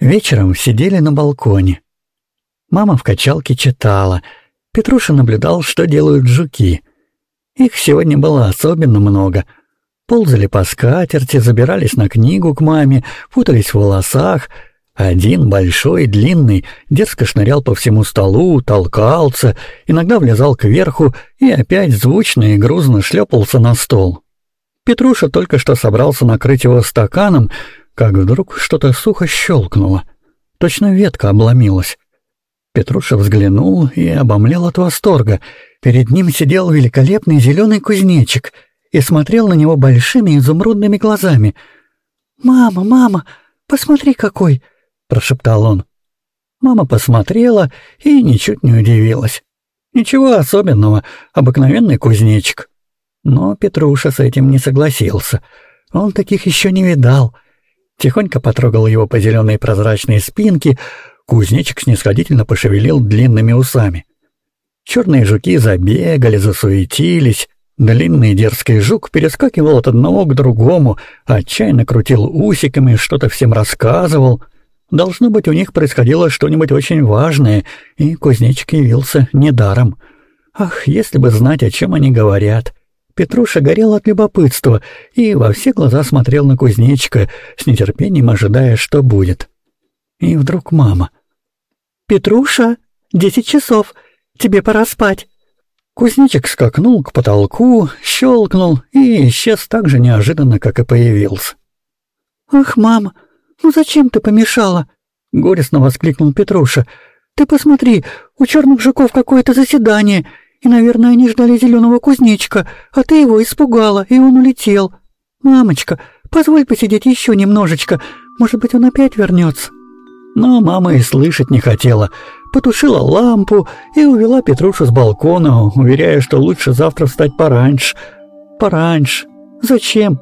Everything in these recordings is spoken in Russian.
Вечером сидели на балконе. Мама в качалке читала. Петруша наблюдал, что делают жуки. Их сегодня было особенно много. Ползали по скатерти, забирались на книгу к маме, путались в волосах. Один, большой, длинный, дерзко шнырял по всему столу, толкался, иногда влезал кверху и опять звучно и грузно шлепался на стол. Петруша только что собрался накрыть его стаканом, как вдруг что-то сухо щелкнуло. Точно ветка обломилась. Петруша взглянул и обомлел от восторга. Перед ним сидел великолепный зеленый кузнечик и смотрел на него большими изумрудными глазами. «Мама, мама, посмотри какой!» — прошептал он. Мама посмотрела и ничуть не удивилась. Ничего особенного, обыкновенный кузнечик. Но Петруша с этим не согласился. Он таких еще не видал — Тихонько потрогал его по зеленой прозрачной спинке, кузнечик снисходительно пошевелил длинными усами. Черные жуки забегали, засуетились, длинный дерзкий жук перескакивал от одного к другому, отчаянно крутил усиками, что-то всем рассказывал. Должно быть, у них происходило что-нибудь очень важное, и кузнечик явился недаром. Ах, если бы знать, о чем они говорят! Петруша горел от любопытства и во все глаза смотрел на кузнечика, с нетерпением ожидая, что будет. И вдруг мама. «Петруша, десять часов, тебе пора спать». Кузнечик скакнул к потолку, щелкнул и исчез так же неожиданно, как и появился. «Ах, мама, ну зачем ты помешала?» — горестно воскликнул Петруша. «Ты посмотри, у черных жуков какое-то заседание, и, наверное, они ждали зеленого кузнечика, а ты его испугала, и он улетел. Мамочка, позволь посидеть еще немножечко, может быть, он опять вернется. Но мама и слышать не хотела. Потушила лампу и увела Петрушу с балкона, уверяя, что лучше завтра встать пораньше. Пораньше. Зачем?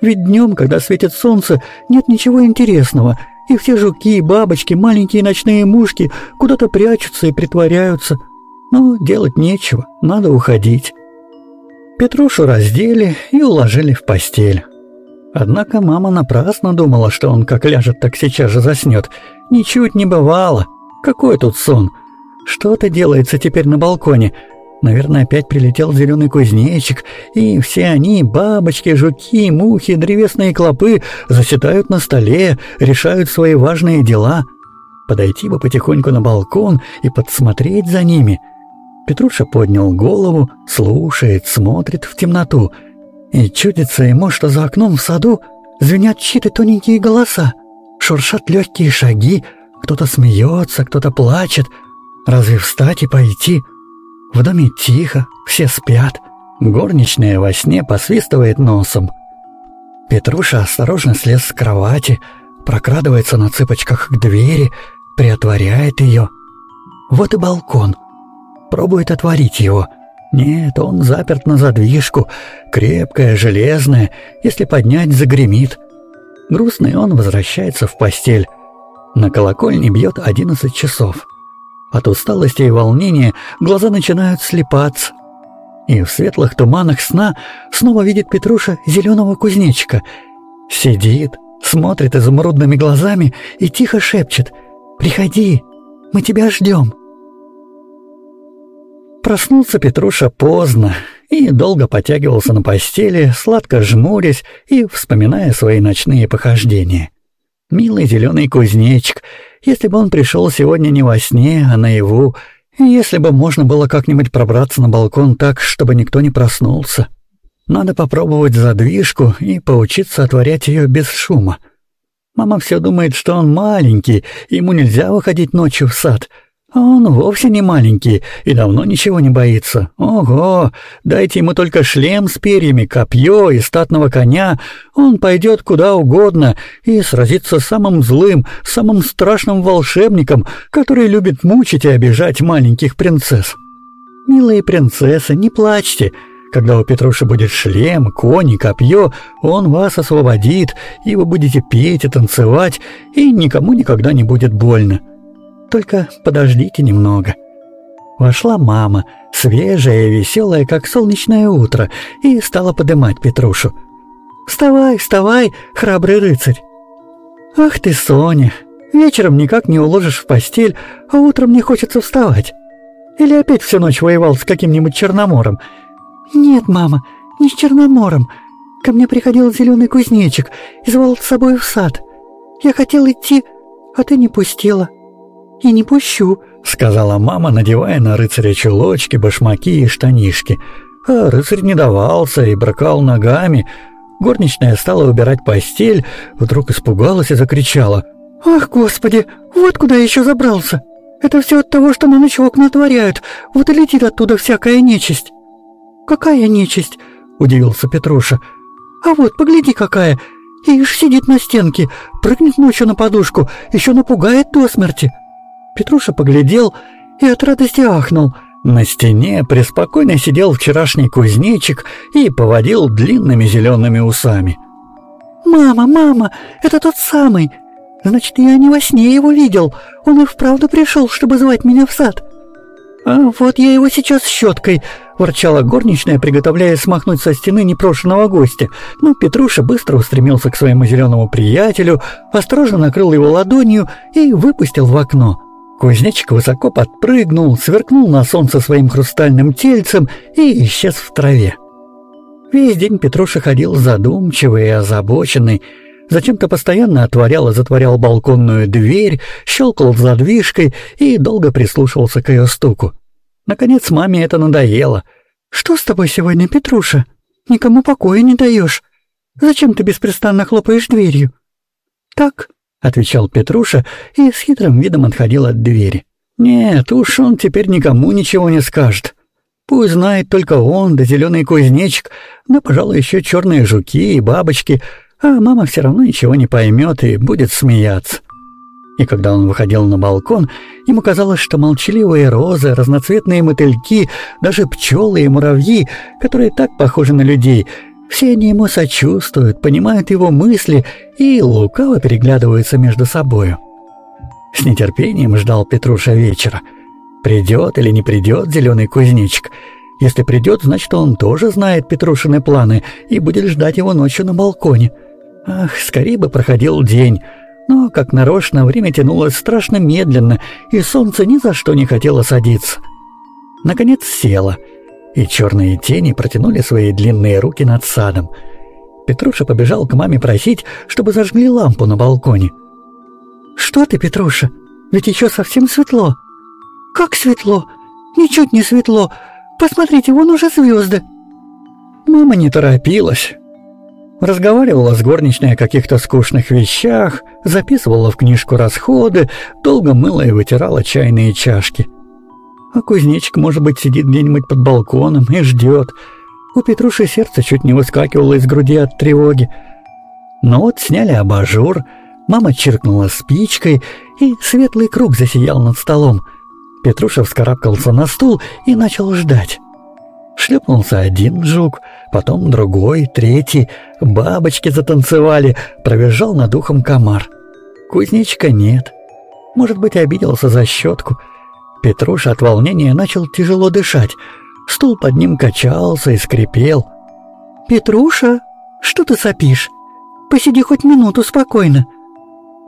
Ведь днем, когда светит солнце, нет ничего интересного, и все жуки, бабочки, маленькие ночные мушки куда-то прячутся и притворяются — но делать нечего, надо уходить. Петрушу раздели и уложили в постель. Однако мама напрасно думала, что он как ляжет, так сейчас же заснет. Ничуть не бывало. Какой тут сон? Что-то делается теперь на балконе. Наверное, опять прилетел зеленый кузнечик, и все они, бабочки, жуки, мухи, древесные клопы, заседают на столе, решают свои важные дела. Подойти бы потихоньку на балкон и подсмотреть за ними — Петруша поднял голову, слушает, смотрит в темноту. И чудится ему, что за окном в саду звенят чьи-то тоненькие голоса, шуршат легкие шаги, кто-то смеется, кто-то плачет. Разве встать и пойти? В доме тихо, все спят. Горничная во сне посвистывает носом. Петруша осторожно слез с кровати, прокрадывается на цыпочках к двери, приотворяет ее. Вот и балкон — Пробует отворить его. Нет, он заперт на задвижку, крепкая, железная, если поднять, загремит. Грустный он возвращается в постель. На колокольне бьет одиннадцать часов. От усталости и волнения глаза начинают слепаться. И в светлых туманах сна снова видит Петруша зеленого кузнечика. Сидит, смотрит изумрудными глазами и тихо шепчет «Приходи, мы тебя ждем». Проснулся Петруша поздно и долго потягивался на постели, сладко жмурясь и вспоминая свои ночные похождения. Милый зеленый кузнечик, если бы он пришел сегодня не во сне, а наяву, если бы можно было как-нибудь пробраться на балкон так, чтобы никто не проснулся. Надо попробовать задвижку и поучиться отворять ее без шума. Мама все думает, что он маленький, ему нельзя выходить ночью в сад — он вовсе не маленький и давно ничего не боится. Ого, дайте ему только шлем с перьями, копье и статного коня, он пойдет куда угодно и сразится с самым злым, самым страшным волшебником, который любит мучить и обижать маленьких принцесс. Милые принцессы, не плачьте. Когда у Петруши будет шлем, конь и копье, он вас освободит, и вы будете петь и танцевать, и никому никогда не будет больно. Только подождите немного». Вошла мама, свежая и веселая, как солнечное утро, и стала подымать Петрушу. «Вставай, вставай, храбрый рыцарь!» «Ах ты, Соня, Вечером никак не уложишь в постель, а утром не хочется вставать. Или опять всю ночь воевал с каким-нибудь Черномором? Нет, мама, не с Черномором. Ко мне приходил зеленый кузнечик и звал с собой в сад. Я хотел идти, а ты не пустила. И не пущу, сказала мама, надевая на рыцаря чулочки, башмаки и штанишки. А рыцарь не давался и бракал ногами. Горничная стала убирать постель, вдруг испугалась и закричала. «Ах, Господи, вот куда я еще забрался! Это все от того, что на ночь окна отворяют, вот и летит оттуда всякая нечисть!» «Какая нечисть?» — удивился Петруша. «А вот, погляди какая! Ишь, сидит на стенке, прыгнет ночью на подушку, еще напугает до смерти!» Петруша поглядел и от радости ахнул. На стене преспокойно сидел вчерашний кузнечик и поводил длинными зелеными усами. «Мама, мама, это тот самый! Значит, я не во сне его видел. Он и вправду пришел, чтобы звать меня в сад. А вот я его сейчас щеткой, ворчала горничная, приготовляясь смахнуть со стены непрошенного гостя. Но Петруша быстро устремился к своему зеленому приятелю, осторожно накрыл его ладонью и выпустил в окно. Кузнечик высоко подпрыгнул, сверкнул на солнце своим хрустальным тельцем и исчез в траве. Весь день Петруша ходил задумчивый и озабоченный, Зачем-то постоянно отворял и затворял балконную дверь, щелкал задвижкой и долго прислушивался к ее стуку. Наконец маме это надоело. «Что с тобой сегодня, Петруша? Никому покоя не даешь. Зачем ты беспрестанно хлопаешь дверью?» «Так», — отвечал Петруша и с хитрым видом отходил от двери. «Нет, уж он теперь никому ничего не скажет. Пусть знает только он, да зеленый кузнечик, да, пожалуй, еще черные жуки и бабочки — а мама все равно ничего не поймет и будет смеяться. И когда он выходил на балкон, ему казалось, что молчаливые розы, разноцветные мотыльки, даже пчелы и муравьи, которые так похожи на людей, все они ему сочувствуют, понимают его мысли и лукаво переглядываются между собою. С нетерпением ждал Петруша вечера. Придет или не придет зеленый кузнечик. Если придет, значит, он тоже знает Петрушины планы и будет ждать его ночью на балконе. Ах, скорее бы проходил день. Но, как нарочно, время тянулось страшно медленно, и солнце ни за что не хотело садиться. Наконец село, и черные тени протянули свои длинные руки над садом. Петруша побежал к маме просить, чтобы зажгли лампу на балконе. «Что ты, Петруша? Ведь еще совсем светло». «Как светло? Ничуть не светло. Посмотрите, вон уже звезды». Мама не торопилась. Разговаривала с горничной о каких-то скучных вещах, записывала в книжку расходы, долго мыла и вытирала чайные чашки. А кузнечик, может быть, сидит где-нибудь под балконом и ждет. У Петруши сердце чуть не выскакивало из груди от тревоги. Но вот сняли абажур, мама чиркнула спичкой, и светлый круг засиял над столом. Петруша вскарабкался на стул и начал ждать. Шлепнулся один жук, потом другой, третий. Бабочки затанцевали, пробежал над ухом комар. Кузнечика нет. Может быть, обиделся за щетку. Петруша от волнения начал тяжело дышать. Стул под ним качался и скрипел. «Петруша, что ты сопишь? Посиди хоть минуту спокойно».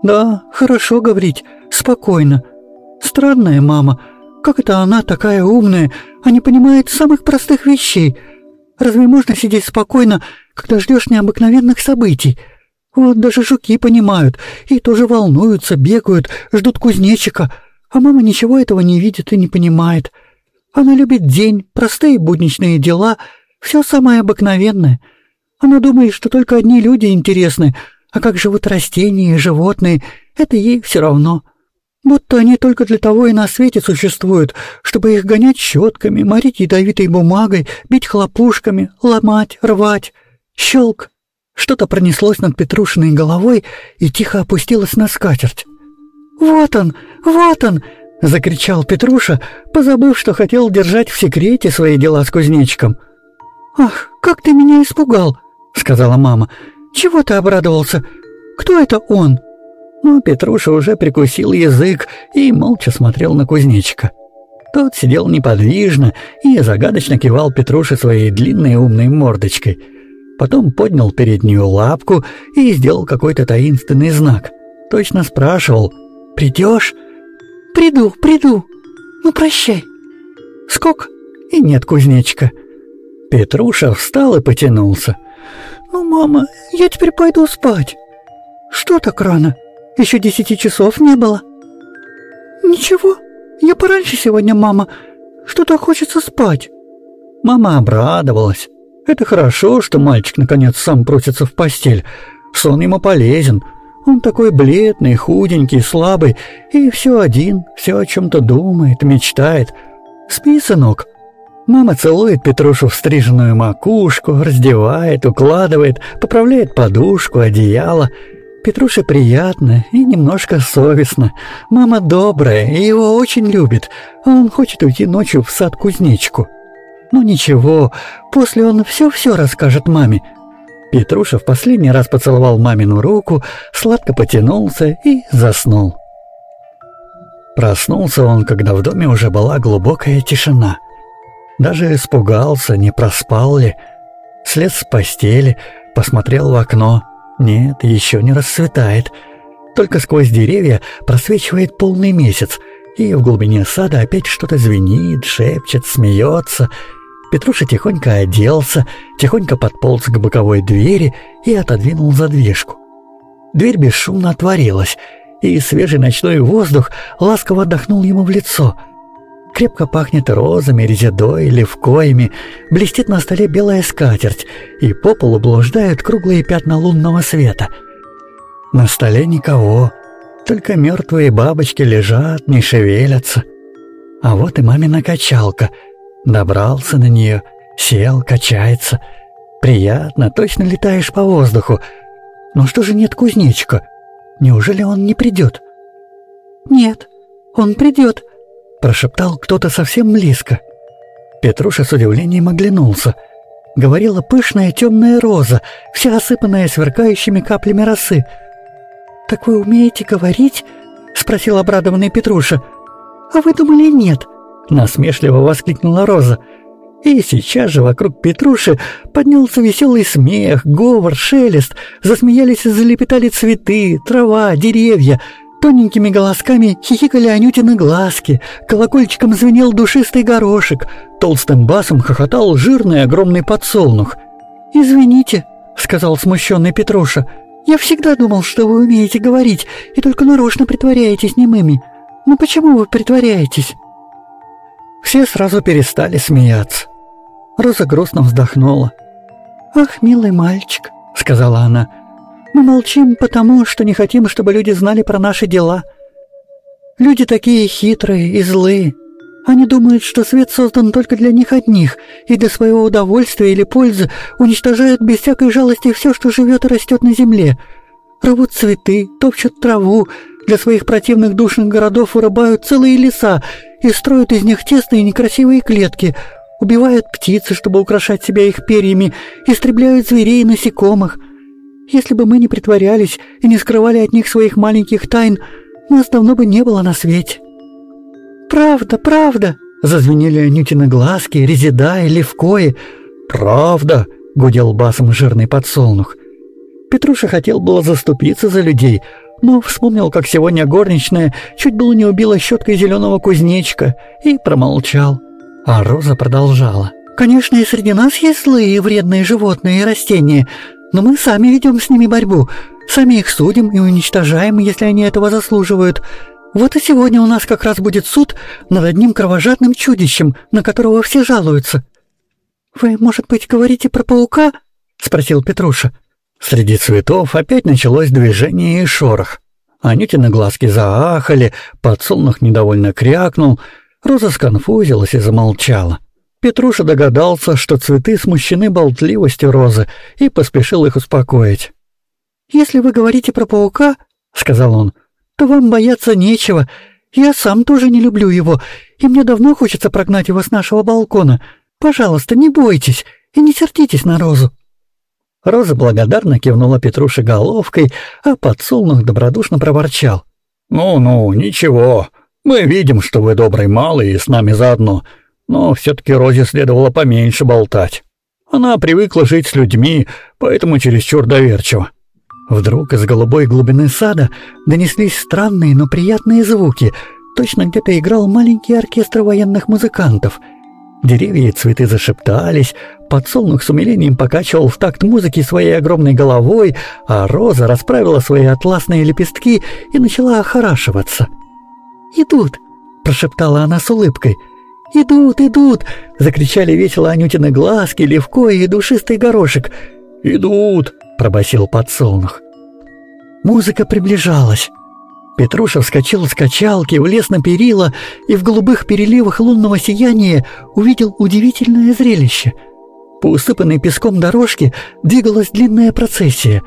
«Да, хорошо говорить, спокойно. Странная мама». Как это она, такая умная, а не понимает самых простых вещей? Разве можно сидеть спокойно, когда ждешь необыкновенных событий? Вот даже жуки понимают и тоже волнуются, бегают, ждут кузнечика, а мама ничего этого не видит и не понимает. Она любит день, простые будничные дела, все самое обыкновенное. Она думает, что только одни люди интересны, а как живут растения и животные, это ей все равно. Будто они только для того и на свете существуют, чтобы их гонять щетками, морить ядовитой бумагой, бить хлопушками, ломать, рвать. Щелк! Что-то пронеслось над Петрушиной головой и тихо опустилось на скатерть. «Вот он! Вот он!» — закричал Петруша, позабыв, что хотел держать в секрете свои дела с кузнечиком. «Ах, как ты меня испугал!» — сказала мама. «Чего ты обрадовался? Кто это он?» Но Петруша уже прикусил язык и молча смотрел на кузнечика. Тот сидел неподвижно и загадочно кивал Петруше своей длинной умной мордочкой. Потом поднял переднюю лапку и сделал какой-то таинственный знак. Точно спрашивал Придешь?» «Приду, приду. Ну, прощай». Скок, и нет кузнечка. Петруша встал и потянулся. «Ну, мама, я теперь пойду спать». «Что так рано? Еще десяти часов не было». «Ничего, я пораньше сегодня, мама. Что-то хочется спать». Мама обрадовалась. Это хорошо, что мальчик наконец сам просится в постель. Сон ему полезен. Он такой бледный, худенький, слабый, и все один, все о чем-то думает, мечтает. Спи, сынок. Мама целует Петрушу в стриженную макушку, раздевает, укладывает, поправляет подушку, одеяло. Петруше приятно и немножко совестно. Мама добрая и его очень любит, он хочет уйти ночью в сад кузнечку. Ну ничего, после он все-все расскажет маме. Петруша в последний раз поцеловал мамину руку, сладко потянулся и заснул. Проснулся он, когда в доме уже была глубокая тишина. Даже испугался, не проспал ли. Слез с постели, посмотрел в окно. Нет, еще не расцветает. Только сквозь деревья просвечивает полный месяц, и в глубине сада опять что-то звенит, шепчет, смеется — Петруша тихонько оделся, тихонько подполз к боковой двери и отодвинул задвижку. Дверь бесшумно отворилась, и свежий ночной воздух ласково отдохнул ему в лицо. Крепко пахнет розами, резидой, левкоями, блестит на столе белая скатерть, и по полу блуждают круглые пятна лунного света. На столе никого, только мертвые бабочки лежат, не шевелятся. А вот и мамина качалка — Добрался на нее, сел, качается. Приятно, точно летаешь по воздуху. Но что же нет кузнечика? Неужели он не придет? Нет, он придет, прошептал кто-то совсем близко. Петруша с удивлением оглянулся. Говорила пышная темная роза, вся осыпанная сверкающими каплями росы. «Так вы умеете говорить?» — спросил обрадованный Петруша. «А вы думали, нет?» Насмешливо воскликнула Роза. И сейчас же вокруг Петруши поднялся веселый смех, говор, шелест. Засмеялись и залепетали цветы, трава, деревья. Тоненькими голосками хихикали Анютины глазки, колокольчиком звенел душистый горошек, толстым басом хохотал жирный огромный подсолнух. «Извините», — сказал смущенный Петруша, — «я всегда думал, что вы умеете говорить и только нарочно притворяетесь немыми. Но почему вы притворяетесь?» Все сразу перестали смеяться. Роза грустно вздохнула. «Ах, милый мальчик», — сказала она, — «мы молчим потому, что не хотим, чтобы люди знали про наши дела. Люди такие хитрые и злые. Они думают, что свет создан только для них одних, и для своего удовольствия или пользы уничтожают без всякой жалости все, что живет и растет на земле. Рвут цветы, топчут траву, для своих противных душных городов вырубают целые леса и строят из них тесные некрасивые клетки, убивают птицы, чтобы украшать себя их перьями, истребляют зверей и насекомых. Если бы мы не притворялись и не скрывали от них своих маленьких тайн, нас давно бы не было на свете. «Правда, правда!» — зазвенели Анютины глазки, резида и левкои. «Правда!» — гудел басом жирный подсолнух. Петруша хотел было заступиться за людей, но вспомнил, как сегодня горничная чуть было не убила щеткой зеленого кузнечика, и промолчал. А Роза продолжала. «Конечно, и среди нас есть злые и вредные животные и растения, но мы сами ведем с ними борьбу, сами их судим и уничтожаем, если они этого заслуживают. Вот и сегодня у нас как раз будет суд над одним кровожадным чудищем, на которого все жалуются». «Вы, может быть, говорите про паука?» — спросил Петруша. Среди цветов опять началось движение и шорох. Анютины глазки заахали, подсолнух недовольно крякнул, Роза сконфузилась и замолчала. Петруша догадался, что цветы смущены болтливостью Розы, и поспешил их успокоить. «Если вы говорите про паука, — сказал он, — то вам бояться нечего. Я сам тоже не люблю его, и мне давно хочется прогнать его с нашего балкона. Пожалуйста, не бойтесь и не сердитесь на Розу». Роза благодарно кивнула Петруше головкой, а подсолнух добродушно проворчал. «Ну-ну, ничего. Мы видим, что вы добрый малый и с нами заодно. Но все-таки Розе следовало поменьше болтать. Она привыкла жить с людьми, поэтому чересчур доверчива». Вдруг из голубой глубины сада донеслись странные, но приятные звуки. Точно где-то играл маленький оркестр военных музыкантов. Деревья и цветы зашептались, подсолнух с умилением покачивал в такт музыки своей огромной головой, а роза расправила свои атласные лепестки и начала охорашиваться. «Идут!» — прошептала она с улыбкой. «Идут, идут!» — закричали весело Анютины глазки, левко и душистый горошек. «Идут!» пробасил подсолнух. Музыка приближалась. Петруша вскочил с качалки, влез на перила и в голубых переливах лунного сияния увидел удивительное зрелище. По усыпанной песком дорожке двигалась длинная процессия.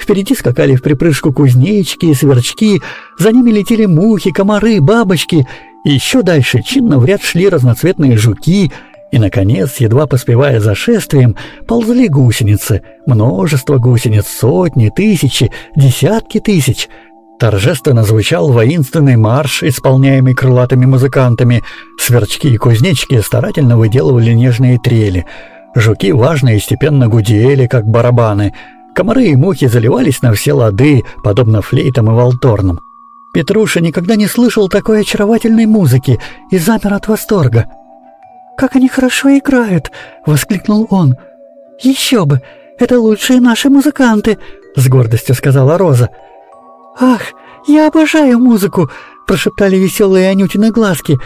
Впереди скакали в припрыжку кузнечики и сверчки, за ними летели мухи, комары, бабочки, и еще дальше чинно в ряд шли разноцветные жуки — и, наконец, едва поспевая за шествием, ползли гусеницы. Множество гусениц, сотни, тысячи, десятки тысяч. Торжественно звучал воинственный марш, исполняемый крылатыми музыкантами. Сверчки и кузнечки старательно выделывали нежные трели. Жуки важно и степенно гудели, как барабаны. Комары и мухи заливались на все лады, подобно флейтам и волторнам. Петруша никогда не слышал такой очаровательной музыки и замер от восторга. «Как они хорошо играют!» — воскликнул он. «Еще бы! Это лучшие наши музыканты!» — с гордостью сказала Роза. «Ах, я обожаю музыку!» — прошептали веселые Анютины глазки.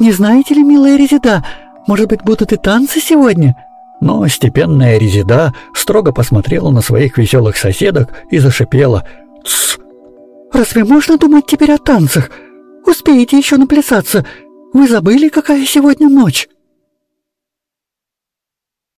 «Не знаете ли, милая Резида, может быть, будут и танцы сегодня?» Но степенная Резида строго посмотрела на своих веселых соседок и зашипела. «Тссс! Разве можно думать теперь о танцах? Успеете еще наплясаться? Вы забыли, какая сегодня ночь?»